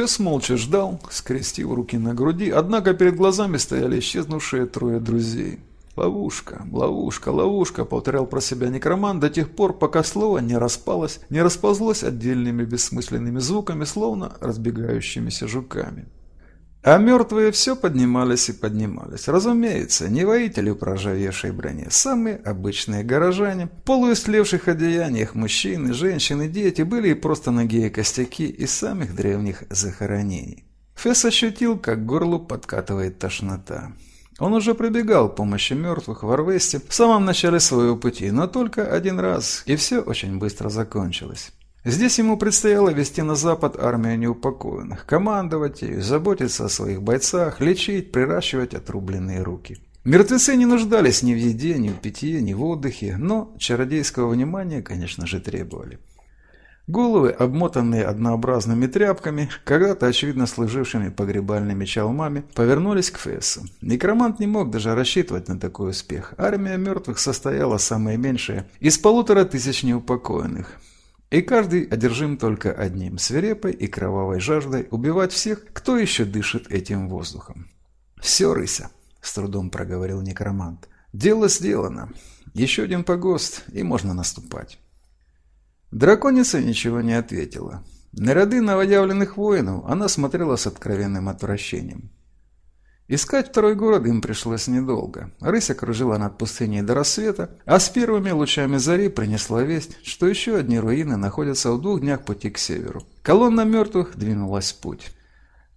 Фесс молча ждал, скрестив руки на груди, однако перед глазами стояли исчезнувшие трое друзей. «Ловушка, ловушка, ловушка», — повторял про себя некроман до тех пор, пока слово не распалось, не расползлось отдельными бессмысленными звуками, словно разбегающимися жуками. А мертвые все поднимались и поднимались. Разумеется, не воители в проржавевшей броне, самые обычные горожане, в полуистлевших одеяниях мужчины, женщины, дети были и просто ноги и костяки из самых древних захоронений. Фесс ощутил, как горлу подкатывает тошнота. Он уже прибегал к помощи мертвых в Арвесте в самом начале своего пути, но только один раз, и все очень быстро закончилось. Здесь ему предстояло вести на запад армию неупокоенных, командовать ею, заботиться о своих бойцах, лечить, приращивать отрубленные руки. Мертвецы не нуждались ни в еде, ни в питье, ни в отдыхе, но чародейского внимания, конечно же, требовали. Головы, обмотанные однообразными тряпками, когда-то очевидно служившими погребальными чалмами, повернулись к Фессу. Некромант не мог даже рассчитывать на такой успех. Армия мертвых состояла самое меньшее из полутора тысяч неупокоенных. И каждый одержим только одним – свирепой и кровавой жаждой убивать всех, кто еще дышит этим воздухом. «Все, рыся», – с трудом проговорил некромант. «Дело сделано. Еще один погост, и можно наступать». Драконица ничего не ответила. На ряды новоявленных воинов она смотрела с откровенным отвращением. Искать второй город им пришлось недолго. Рысь окружила над пустыней до рассвета, а с первыми лучами зари принесла весть, что еще одни руины находятся в двух днях пути к северу. Колонна мертвых двинулась в путь.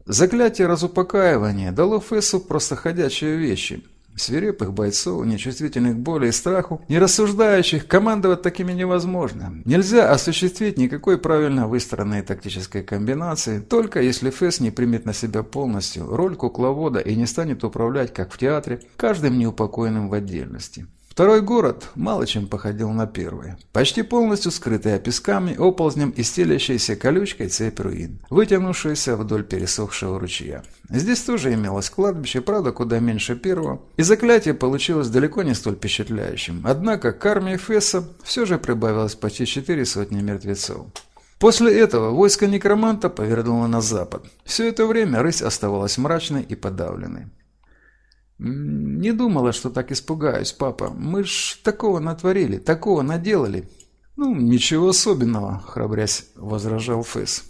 Заклятие разупокаивания дало Фессу просто ходячие вещи, Свирепых бойцов, нечувствительных к боли и страху, не рассуждающих, командовать такими невозможно. Нельзя осуществить никакой правильно выстроенной тактической комбинации, только если Фэс не примет на себя полностью роль кукловода и не станет управлять, как в театре, каждым неупокоенным в отдельности. Второй город мало чем походил на первый. Почти полностью скрытый песками, оползнем и стелящейся колючкой цепь руин, вытянувшаяся вдоль пересохшего ручья. Здесь тоже имелось кладбище, правда, куда меньше первого, и заклятие получилось далеко не столь впечатляющим. Однако к армии Фесса все же прибавилось почти четыре сотни мертвецов. После этого войско некроманта повернуло на запад. Все это время рысь оставалась мрачной и подавленной. «Не думала, что так испугаюсь, папа. Мы ж такого натворили, такого наделали». «Ну, ничего особенного», — храбрясь возражал Фэс.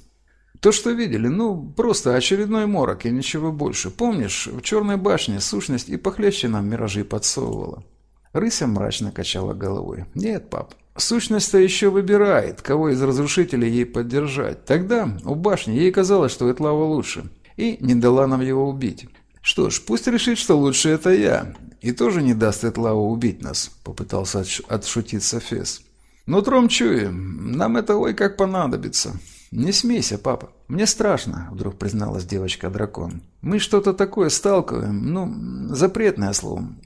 «То, что видели, ну, просто очередной морок и ничего больше. Помнишь, в Черной башне сущность и похлеще нам миражи подсовывала». Рыся мрачно качала головой. «Нет, пап, сущность-то еще выбирает, кого из разрушителей ей поддержать. Тогда у башни ей казалось, что Этлава лучше, и не дала нам его убить. «Что ж, пусть решит, что лучше это я, и тоже не даст Этлаву убить нас», — попытался отшутиться Фес. «Но тром чуем, нам это ой как понадобится». «Не смейся, папа. Мне страшно», — вдруг призналась девочка-дракон. «Мы что-то такое сталкиваем, ну, запретное словом.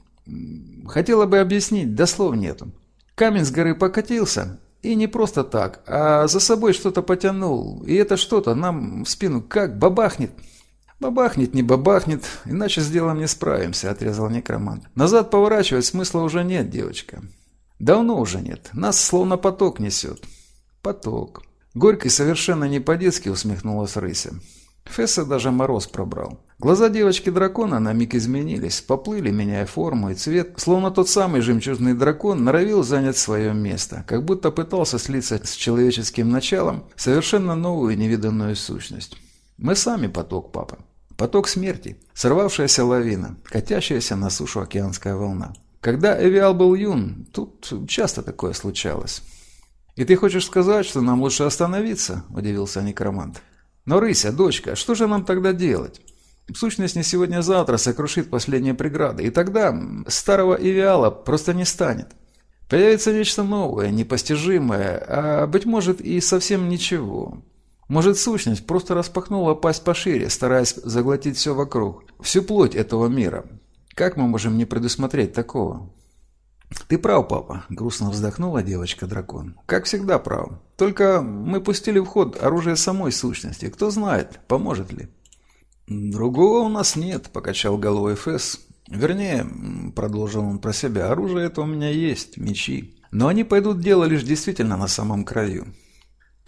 Хотела бы объяснить, да слов нету. Камень с горы покатился, и не просто так, а за собой что-то потянул, и это что-то нам в спину как бабахнет». «Бабахнет, не бабахнет, иначе с делом не справимся», – отрезал некромант. «Назад поворачивать смысла уже нет, девочка». «Давно уже нет. Нас словно поток несет». «Поток». Горький совершенно не по-детски усмехнулась рыся. Фесса даже мороз пробрал. Глаза девочки-дракона на миг изменились, поплыли, меняя форму и цвет, словно тот самый жемчужный дракон норовил занять свое место, как будто пытался слиться с человеческим началом совершенно новую невиданную сущность. Мы сами поток, папа. Поток смерти, сорвавшаяся лавина, катящаяся на сушу океанская волна. Когда Эвиал был юн, тут часто такое случалось. «И ты хочешь сказать, что нам лучше остановиться?» – удивился некромант. «Но, Рыся, дочка, что же нам тогда делать?» Сущность не сегодня-завтра сокрушит последние преграды, и тогда старого Эвиала просто не станет. Появится нечто новое, непостижимое, а, быть может, и совсем ничего. Может, сущность просто распахнула пасть пошире, стараясь заглотить все вокруг, всю плоть этого мира. Как мы можем не предусмотреть такого? «Ты прав, папа», — грустно вздохнула девочка-дракон. «Как всегда прав. Только мы пустили в ход оружие самой сущности. Кто знает, поможет ли». «Другого у нас нет», — покачал головой Фесс. «Вернее, — продолжил он про себя, — оружие это у меня есть, мечи. Но они пойдут дело лишь действительно на самом краю.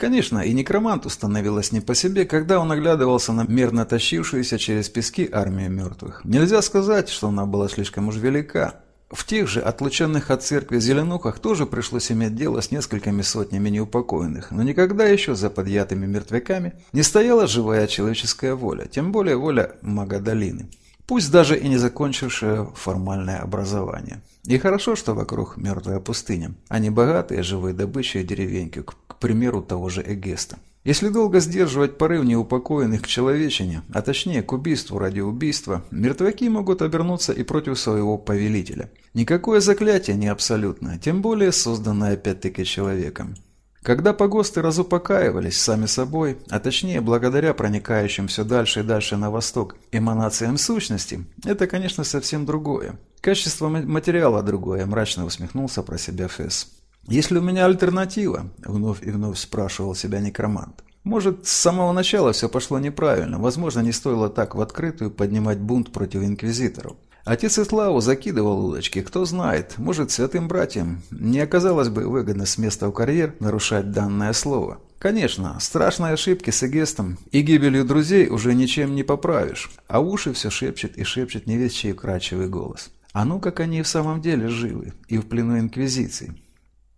Конечно, и некроманту становилось не по себе, когда он оглядывался на мерно тащившуюся через пески армию мертвых. Нельзя сказать, что она была слишком уж велика. В тех же отлученных от церкви зеленухах тоже пришлось иметь дело с несколькими сотнями неупокоенных, но никогда еще за подъятыми мертвяками не стояла живая человеческая воля, тем более воля мага долины пусть даже и не закончившая формальное образование. И хорошо, что вокруг мертвая пустыня, а не богатые живой добычей деревеньки, к примеру того же Эгеста. Если долго сдерживать порыв неупокоенных к человечине, а точнее к убийству ради убийства, мертвяки могут обернуться и против своего повелителя. Никакое заклятие не абсолютное, тем более созданное опять-таки человеком. Когда погосты разупокаивались сами собой, а точнее благодаря проникающим все дальше и дальше на восток эманациям сущности, это, конечно, совсем другое. Качество материала другое, мрачно усмехнулся про себя Фесс. «Если у меня альтернатива?» – вновь и вновь спрашивал себя некромант. «Может, с самого начала все пошло неправильно, возможно, не стоило так в открытую поднимать бунт против инквизиторов. Отец Иславу закидывал удочки, кто знает, может, святым братьям не оказалось бы выгодно с места в карьер нарушать данное слово. Конечно, страшные ошибки с Эгестом и гибелью друзей уже ничем не поправишь, а уши все шепчет и шепчет не весь чей вкрадчивый голос. А ну как они в самом деле живы и в плену Инквизиции.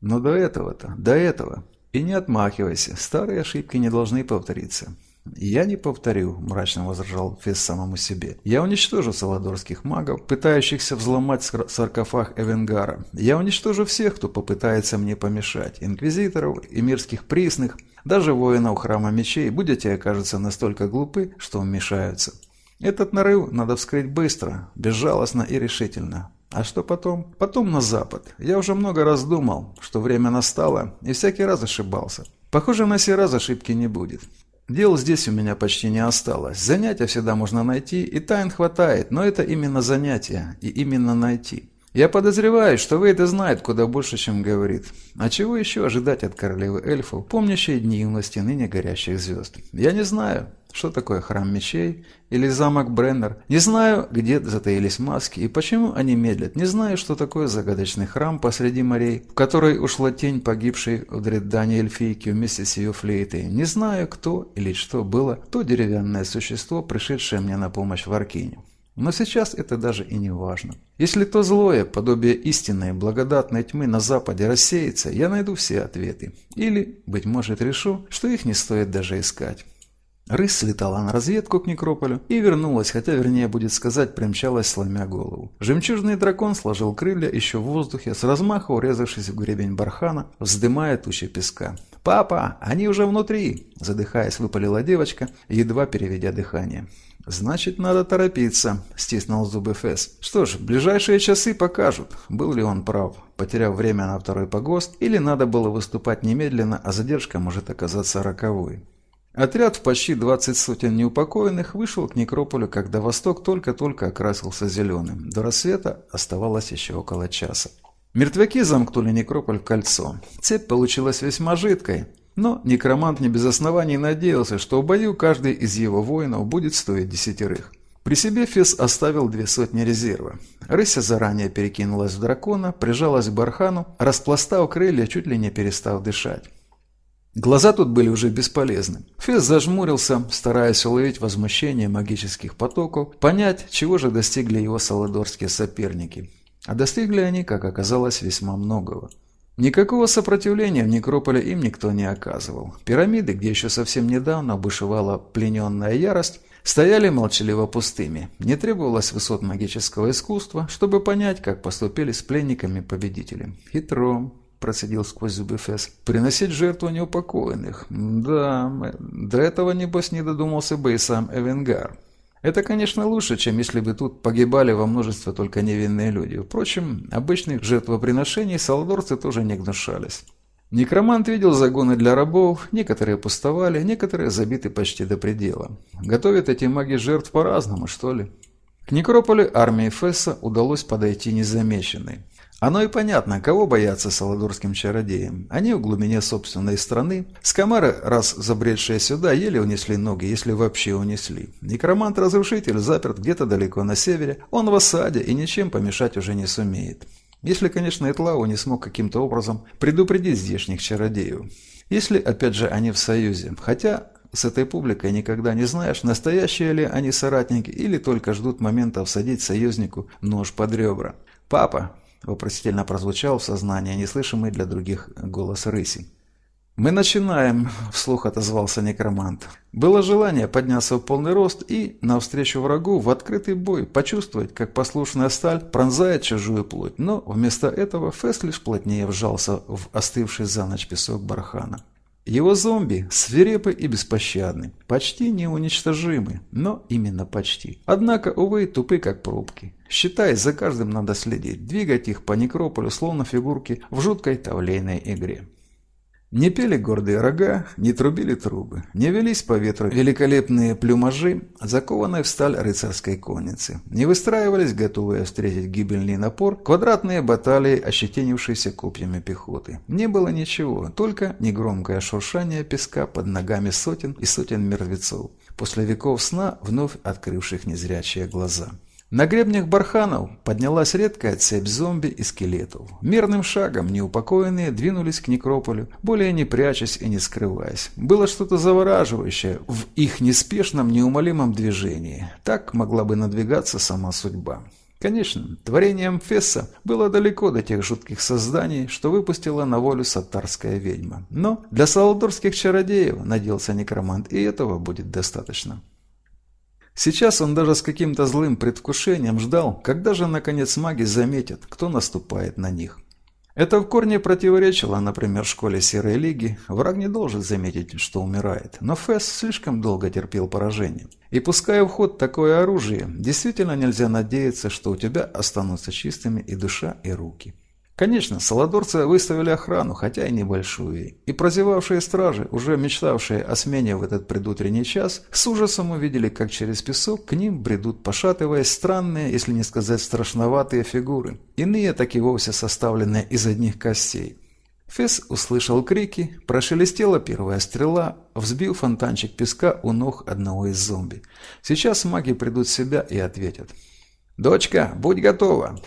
Но до этого-то, до этого. И не отмахивайся, старые ошибки не должны повториться. «Я не повторю», – мрачно возражал Фес самому себе. «Я уничтожу саладорских магов, пытающихся взломать саркофаг Эвенгара. Я уничтожу всех, кто попытается мне помешать. Инквизиторов и мирских присных, даже воинов Храма Мечей, будете окажутся настолько глупы, что вмешаются. Этот нарыв надо вскрыть быстро, безжалостно и решительно. А что потом? Потом на запад. Я уже много раз думал, что время настало, и всякий раз ошибался. Похоже, на сей раз ошибки не будет. Дел здесь у меня почти не осталось. Занятия всегда можно найти, и тайн хватает, но это именно занятия, и именно найти. Я подозреваю, что Вейда знает куда больше, чем говорит. А чего еще ожидать от королевы эльфов, помнящей дни юности ныне горящих звезд? Я не знаю, что такое храм мечей или замок Бреннер. Не знаю, где затаились маски и почему они медлят. Не знаю, что такое загадочный храм посреди морей, в который ушла тень погибшей в Дреддане эльфийки вместе с ее флейтой. Не знаю, кто или что было то деревянное существо, пришедшее мне на помощь в Аркине. Но сейчас это даже и не важно. Если то злое, подобие истинной, благодатной тьмы на Западе рассеется, я найду все ответы. Или, быть может, решу, что их не стоит даже искать. Рысь слетала на разведку к некрополю и вернулась, хотя, вернее, будет сказать, примчалась, сломя голову. Жемчужный дракон сложил крылья еще в воздухе, с размаха урезавшись в гребень бархана, вздымая тучи песка. «Папа, они уже внутри!» – задыхаясь, выпалила девочка, едва переведя дыхание. «Значит, надо торопиться», – стиснул зубы Фесс. «Что ж, ближайшие часы покажут, был ли он прав, потеряв время на второй погост, или надо было выступать немедленно, а задержка может оказаться роковой». Отряд в почти 20 сотен неупокоенных вышел к некрополю, когда восток только-только окрасился зеленым. До рассвета оставалось еще около часа. Мертвяки замкнули некрополь в кольцо. Цепь получилась весьма жидкой, но некромант не без оснований надеялся, что в бою каждый из его воинов будет стоить десятерых. При себе Фес оставил две сотни резерва. Рыся заранее перекинулась в дракона, прижалась к бархану, распластав крылья, чуть ли не перестав дышать. Глаза тут были уже бесполезны. Фес зажмурился, стараясь уловить возмущение магических потоков, понять, чего же достигли его саладорские соперники. А достигли они, как оказалось, весьма многого. Никакого сопротивления в некрополе им никто не оказывал. Пирамиды, где еще совсем недавно бушевала плененная ярость, стояли молчаливо пустыми. Не требовалось высот магического искусства, чтобы понять, как поступили с пленниками победители. Хитро, процедил сквозь зубы Фесс. «Приносить жертву неупокоенных. Да, до этого, небось, не додумался бы и сам Эвенгар. Это, конечно, лучше, чем если бы тут погибали во множестве только невинные люди. Впрочем, обычных жертвоприношений салдорцы тоже не гнушались. Некромант видел загоны для рабов, некоторые пустовали, некоторые забиты почти до предела. Готовят эти маги жертв по-разному, что ли? К некрополю армии Фесса удалось подойти незамеченной. Оно и понятно, кого бояться саладорским чародеям. Они в глубине собственной страны. Скамары, раз забредшие сюда, еле унесли ноги, если вообще унесли. Некромант-разрушитель заперт где-то далеко на севере. Он в осаде и ничем помешать уже не сумеет. Если, конечно, Этлау не смог каким-то образом предупредить здешних чародеев. Если, опять же, они в союзе. Хотя с этой публикой никогда не знаешь, настоящие ли они соратники или только ждут момента всадить союзнику нож под ребра. «Папа!» – вопросительно прозвучал в сознании неслышимый для других голос рыси. «Мы начинаем», – вслух отозвался некромант. Было желание подняться в полный рост и, навстречу врагу, в открытый бой, почувствовать, как послушная сталь пронзает чужую плоть, но вместо этого Фест лишь плотнее вжался в остывший за ночь песок бархана. Его зомби свирепы и беспощадны, почти неуничтожимы, но именно почти. Однако, увы, тупы как пробки. Считай, за каждым надо следить, двигать их по некрополю, словно фигурки в жуткой тавлейной игре. Не пели гордые рога, не трубили трубы, не велись по ветру великолепные плюмажи, закованные в сталь рыцарской конницы, не выстраивались, готовые встретить гибельный напор, квадратные баталии, ощетинившиеся копьями пехоты. Не было ничего, только негромкое шуршание песка под ногами сотен и сотен мертвецов, после веков сна, вновь открывших незрячие глаза. На гребнях барханов поднялась редкая цепь зомби и скелетов. Мерным шагом неупокоенные двинулись к некрополю, более не прячась и не скрываясь. Было что-то завораживающее в их неспешном, неумолимом движении. Так могла бы надвигаться сама судьба. Конечно, творением Фесса было далеко до тех жутких созданий, что выпустила на волю сатарская ведьма. Но для саладорских чародеев, надеялся некромант, и этого будет достаточно. Сейчас он даже с каким-то злым предвкушением ждал, когда же наконец маги заметят, кто наступает на них. Это в корне противоречило, например, школе Серой Лиги. Враг не должен заметить, что умирает. Но Фэс слишком долго терпел поражение. И пуская в ход такое оружие, действительно нельзя надеяться, что у тебя останутся чистыми и душа, и руки. Конечно, саладорцы выставили охрану, хотя и небольшую, и прозевавшие стражи, уже мечтавшие о смене в этот предутренний час, с ужасом увидели, как через песок к ним бредут, пошатываясь, странные, если не сказать страшноватые фигуры, иные так и вовсе составленные из одних костей. Фесс услышал крики, прошелестела первая стрела, взбил фонтанчик песка у ног одного из зомби. Сейчас маги придут в себя и ответят. «Дочка, будь готова!»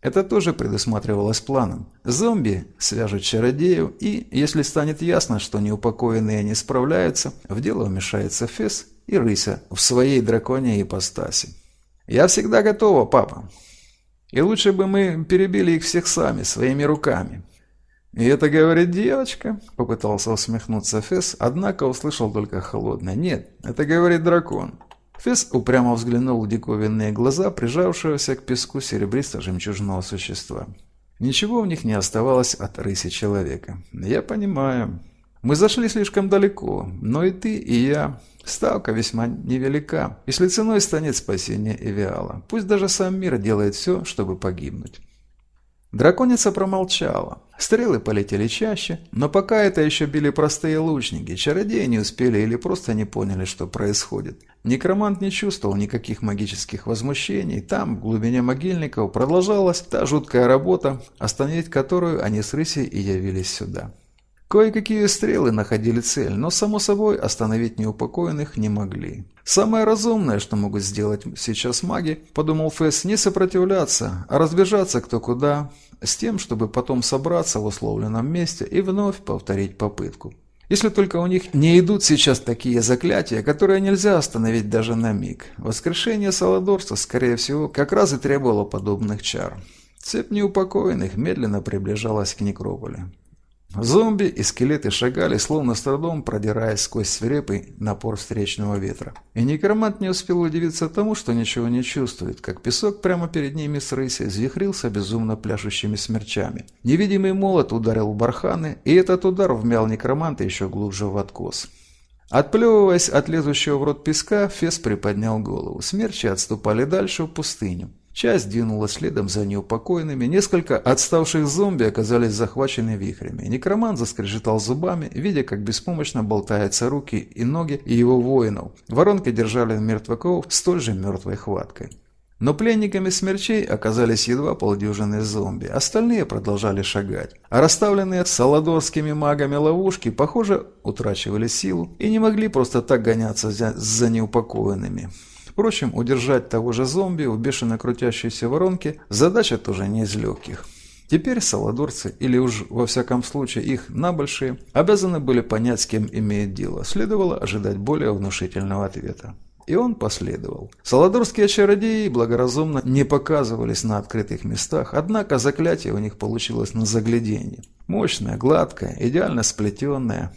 Это тоже предусматривалось планом. Зомби свяжут чародею, и, если станет ясно, что неупокоенные не справляются, в дело вмешается Фес и Рыся в своей драконьей ипостаси. «Я всегда готова, папа. И лучше бы мы перебили их всех сами, своими руками». «И это говорит девочка?» – попытался усмехнуться Фес, однако услышал только холодное. «Нет, это говорит дракон». Фесс упрямо взглянул в диковинные глаза прижавшегося к песку серебристо-жемчужного существа. Ничего в них не оставалось от рыси человека. «Я понимаю. Мы зашли слишком далеко, но и ты, и я. Ставка весьма невелика, если ценой станет спасение Эвиала. Пусть даже сам мир делает все, чтобы погибнуть». Драконица промолчала. Стрелы полетели чаще, но пока это еще били простые лучники, чародеи не успели или просто не поняли, что происходит. Некромант не чувствовал никаких магических возмущений, там, в глубине могильников, продолжалась та жуткая работа, остановить которую они с Рысей и явились сюда. Кое-какие стрелы находили цель, но, само собой, остановить неупокоенных не могли. Самое разумное, что могут сделать сейчас маги, подумал Фесс, не сопротивляться, а разбежаться кто куда, с тем, чтобы потом собраться в условленном месте и вновь повторить попытку. Если только у них не идут сейчас такие заклятия, которые нельзя остановить даже на миг. Воскрешение Саладорса, скорее всего, как раз и требовало подобных чар. Цепь неупокоенных медленно приближалась к некрополю. Зомби и скелеты шагали, словно с трудом продираясь сквозь свирепый напор встречного ветра. И некромант не успел удивиться тому, что ничего не чувствует, как песок прямо перед ними с рысей взвихрился безумно пляшущими смерчами. Невидимый молот ударил в барханы, и этот удар вмял некроманта еще глубже в откос. Отплевываясь от лезущего в рот песка, Фес приподнял голову. Смерчи отступали дальше в пустыню. Часть двинулась следом за неупокоенными, несколько отставших зомби оказались захвачены вихрями. Некромант заскрежетал зубами, видя, как беспомощно болтаются руки и ноги его воинов. Воронки держали мертвяков столь же мертвой хваткой. Но пленниками смерчей оказались едва полдюжины зомби, остальные продолжали шагать. А расставленные саладорскими магами ловушки, похоже, утрачивали силу и не могли просто так гоняться за неупокоенными. Впрочем, удержать того же зомби в бешено крутящейся воронке задача тоже не из легких. Теперь саладорцы, или уж во всяком случае их набольшие, обязаны были понять, с кем имеет дело. Следовало ожидать более внушительного ответа. И он последовал. Саладорские чародеи благоразумно не показывались на открытых местах, однако заклятие у них получилось на загляденье. Мощное, гладкое, идеально сплетенное.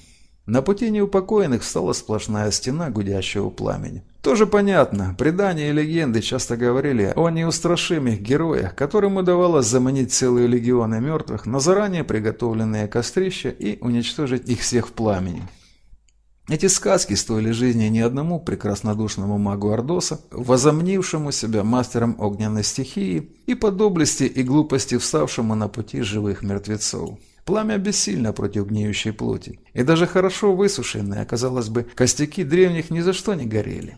На пути неупокоенных встала сплошная стена гудящего пламени. Тоже понятно, предания и легенды часто говорили о неустрашимых героях, которым удавалось заманить целые легионы мертвых на заранее приготовленные кострища и уничтожить их всех в пламени. Эти сказки стоили жизни не одному прекраснодушному магу Ордоса, возомнившему себя мастером огненной стихии и по доблести и глупости вставшему на пути живых мертвецов. Пламя бессильно против гниющей плоти, и даже хорошо высушенные, казалось бы, костяки древних ни за что не горели.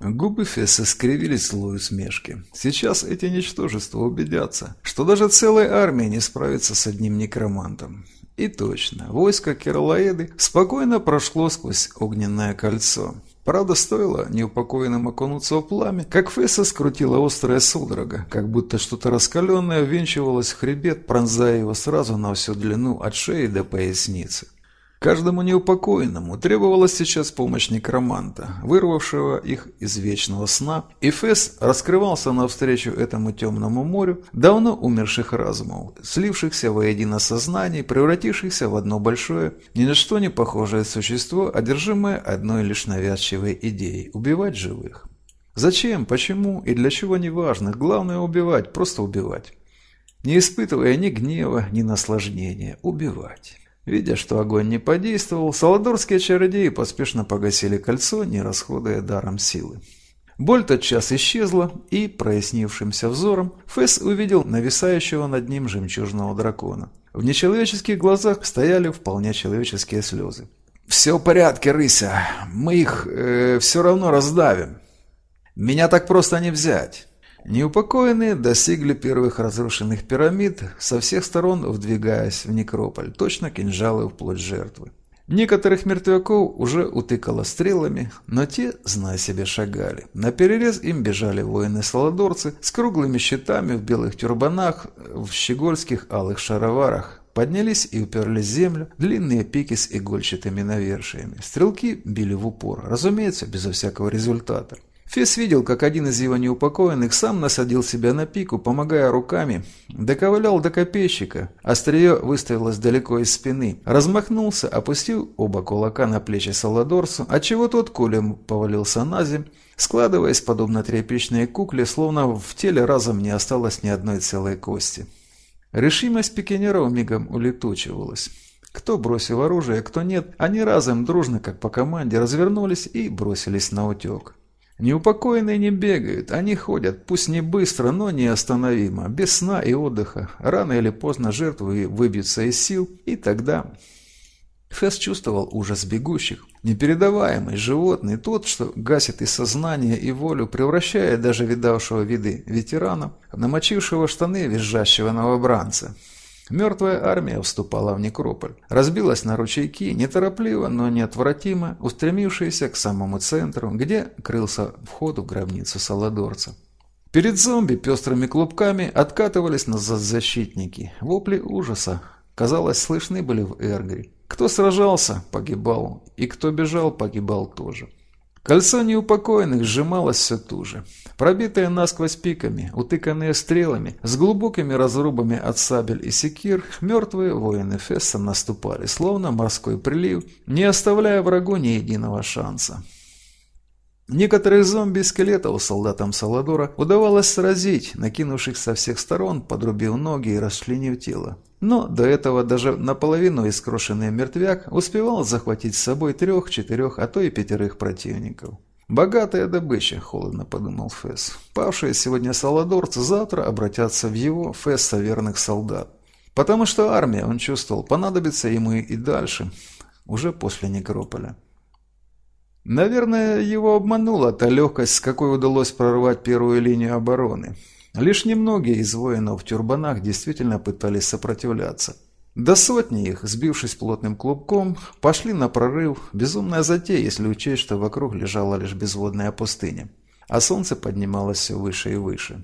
Губы Фесса скривились слою смешки. Сейчас эти ничтожества убедятся, что даже целая армия не справится с одним некромантом. И точно, войско Кирлаэды спокойно прошло сквозь огненное кольцо. Правда, стоило неупокоенным окунуться в пламя, как Фесса скрутила острая судорога, как будто что-то раскаленное ввинчивалось в хребет, пронзая его сразу на всю длину от шеи до поясницы. Каждому неупокоенному требовалась сейчас помощь некроманта, вырвавшего их из вечного сна, и Фес раскрывался навстречу этому темному морю давно умерших разумов, слившихся воедино сознание, превратившихся в одно большое, ни на что не похожее существо, одержимое одной лишь навязчивой идеей – убивать живых. Зачем, почему и для чего не важно, главное убивать, просто убивать. Не испытывая ни гнева, ни наслаждения, убивать. Видя, что огонь не подействовал, саладорские чародеи поспешно погасили кольцо, не расходуя даром силы. Боль тотчас исчезла, и, прояснившимся взором, Фесс увидел нависающего над ним жемчужного дракона. В нечеловеческих глазах стояли вполне человеческие слезы. «Все в порядке, рыся. Мы их э, все равно раздавим. Меня так просто не взять. Неупокоенные достигли первых разрушенных пирамид, со всех сторон вдвигаясь в некрополь, точно кинжалы в плоть жертвы. Некоторых мертвяков уже утыкало стрелами, но те, зная себе, шагали. На перерез им бежали воины-саладорцы с круглыми щитами в белых тюрбанах, в щегольских алых шароварах. Поднялись и уперлись в землю длинные пики с игольчатыми навершиями. Стрелки били в упор, разумеется, безо всякого результата. Фес видел, как один из его неупокоенных сам насадил себя на пику, помогая руками, доковылял до копейщика, острие выставилось далеко из спины, размахнулся, опустил оба кулака на плечи Саладорсу, отчего тот кулем повалился на земь, складываясь, подобно тряпичной кукле, словно в теле разом не осталось ни одной целой кости. Решимость пикинеров мигом улетучивалась. Кто бросил оружие, кто нет, они разом дружно, как по команде, развернулись и бросились на утек. Неупокоенные не бегают, они ходят, пусть не быстро, но неостановимо, без сна и отдыха. Рано или поздно жертвы выбьются из сил, и тогда... Фесс чувствовал ужас бегущих. Непередаваемый, животный, тот, что гасит и сознание, и волю, превращая даже видавшего виды ветерана намочившего штаны визжащего новобранца. Мертвая армия вступала в некрополь, разбилась на ручейки, неторопливо, но неотвратимо, устремившиеся к самому центру, где крылся вход в гробницу Саладорца. Перед зомби пестрыми клубками откатывались назад защитники. Вопли ужаса, казалось, слышны были в Эргри. Кто сражался, погибал, и кто бежал, погибал тоже. Кольцо неупокоенных сжималось все туже. Пробитые насквозь пиками, утыканные стрелами, с глубокими разрубами от сабель и секир, мертвые воины Фесса наступали, словно морской прилив, не оставляя врагу ни единого шанса. Некоторых зомби-скелетов солдатам Саладора удавалось сразить, накинувших со всех сторон, подрубив ноги и расчленив тело. Но до этого даже наполовину искрошенный мертвяк успевал захватить с собой трех, четырех, а то и пятерых противников. «Богатая добыча», — холодно подумал Фесс. «Павшие сегодня саладорцы завтра обратятся в его, Фесса, верных солдат. Потому что армия, он чувствовал, понадобится ему и дальше, уже после Некрополя». Наверное, его обманула та легкость, с какой удалось прорвать первую линию обороны. Лишь немногие из воинов в тюрбанах действительно пытались сопротивляться. До сотни их, сбившись плотным клубком, пошли на прорыв. Безумная затея, если учесть, что вокруг лежала лишь безводная пустыня. А солнце поднималось все выше и выше.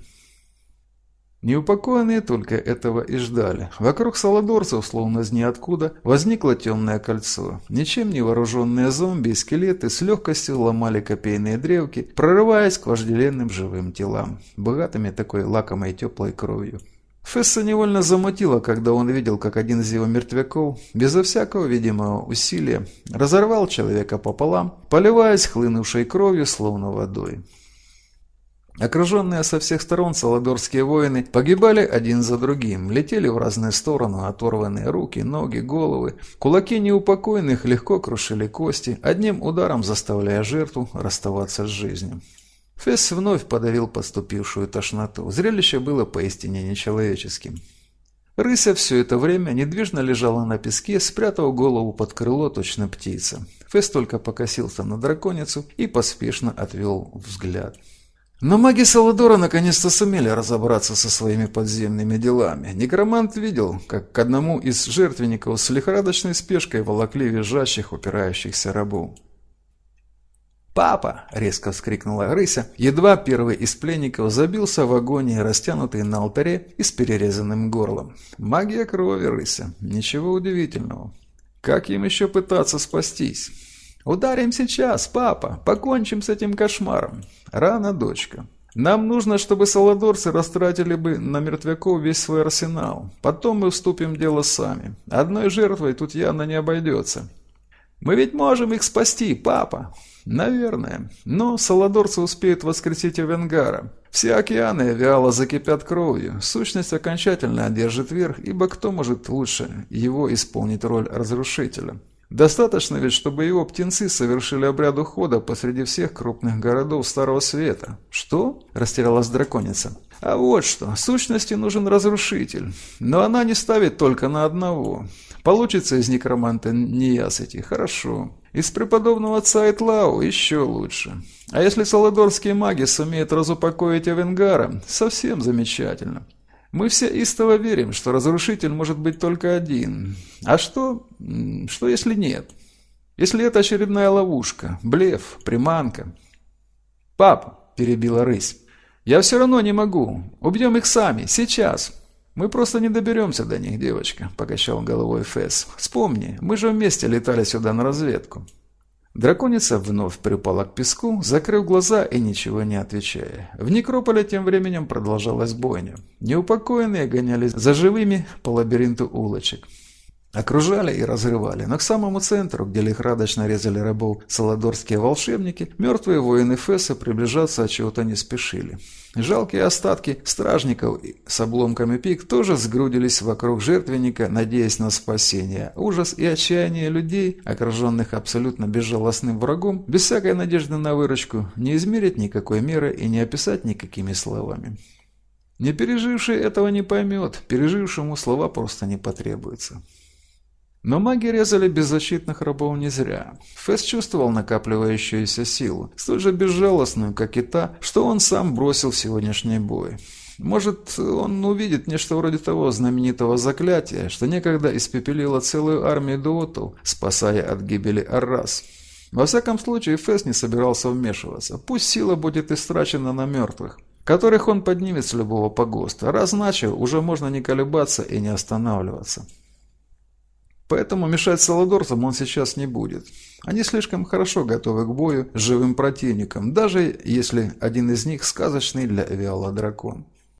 Неупокоенные только этого и ждали. Вокруг саладорцев, словно из ниоткуда, возникло темное кольцо. Ничем не вооруженные зомби и скелеты с легкостью ломали копейные древки, прорываясь к вожделенным живым телам, богатыми такой лакомой теплой кровью. Фесса невольно замутила, когда он видел, как один из его мертвяков, безо всякого видимого усилия, разорвал человека пополам, поливаясь хлынувшей кровью, словно водой. Окруженные со всех сторон саладорские воины погибали один за другим, летели в разные стороны оторванные руки, ноги, головы. Кулаки неупокоенных легко крушили кости, одним ударом заставляя жертву расставаться с жизнью. Фесс вновь подавил поступившую тошноту. Зрелище было поистине нечеловеческим. Рыся все это время недвижно лежала на песке, спрятав голову под крыло точно птица. Фесс только покосился на драконицу и поспешно отвел взгляд. Но маги Саладора наконец-то сумели разобраться со своими подземными делами. Некромант видел, как к одному из жертвенников с лихорадочной спешкой волокли визжащих, упирающихся рабов. «Папа!» – резко вскрикнула рыся. Едва первый из пленников забился в агонии, растянутый на алтаре и с перерезанным горлом. Магия крови, рыся. Ничего удивительного. Как им еще пытаться спастись? «Ударим сейчас, папа! Покончим с этим кошмаром!» «Рано, дочка. Нам нужно, чтобы саладорцы растратили бы на мертвяков весь свой арсенал. Потом мы вступим в дело сами. Одной жертвой тут явно не обойдется». «Мы ведь можем их спасти, папа!» «Наверное. Но саладорцы успеют воскресить Авенгара. Все океаны вяло закипят кровью. Сущность окончательно одержит верх, ибо кто может лучше его исполнить роль разрушителя?» Достаточно ведь, чтобы его птенцы совершили обряд ухода посреди всех крупных городов Старого Света. Что? Растерялась драконица. А вот что. Сущности нужен разрушитель. Но она не ставит только на одного. Получится из некроманта неясыти. Хорошо. Из преподобного отца Итлау еще лучше. А если саладорские маги сумеют разупокоить Авенгара, совсем замечательно. Мы все истово верим, что разрушитель может быть только один. А что, что если нет? Если это очередная ловушка, блеф, приманка? «Папа», – перебила рысь, – «я все равно не могу. Убьем их сами, сейчас». «Мы просто не доберемся до них, девочка», – покачал головой Фэс. «Вспомни, мы же вместе летали сюда на разведку». Драконица вновь припала к песку, закрыв глаза и ничего не отвечая. В некрополе тем временем продолжалась бойня. Неупокоенные гонялись за живыми по лабиринту улочек. Окружали и разрывали, но к самому центру, где лихорадочно резали рабов саладорские волшебники, мертвые воины Фесса приближаться от чего-то не спешили. Жалкие остатки стражников с обломками пик тоже сгрудились вокруг жертвенника, надеясь на спасение. Ужас и отчаяние людей, окруженных абсолютно безжалостным врагом, без всякой надежды на выручку, не измерить никакой меры и не описать никакими словами. Не переживший этого не поймет, пережившему слова просто не потребуются. Но маги резали беззащитных рабов не зря. Фесс чувствовал накапливающуюся силу, столь же безжалостную, как и та, что он сам бросил в сегодняшний бой. Может, он увидит нечто вроде того знаменитого заклятия, что некогда испепелило целую армию дуотов, спасая от гибели Аррас. Во всяком случае, Фесс не собирался вмешиваться. Пусть сила будет истрачена на мертвых, которых он поднимет с любого погоста. Раз начал, уже можно не колебаться и не останавливаться. Поэтому мешать саладорцам он сейчас не будет. Они слишком хорошо готовы к бою с живым противником, даже если один из них сказочный для Виала дракон.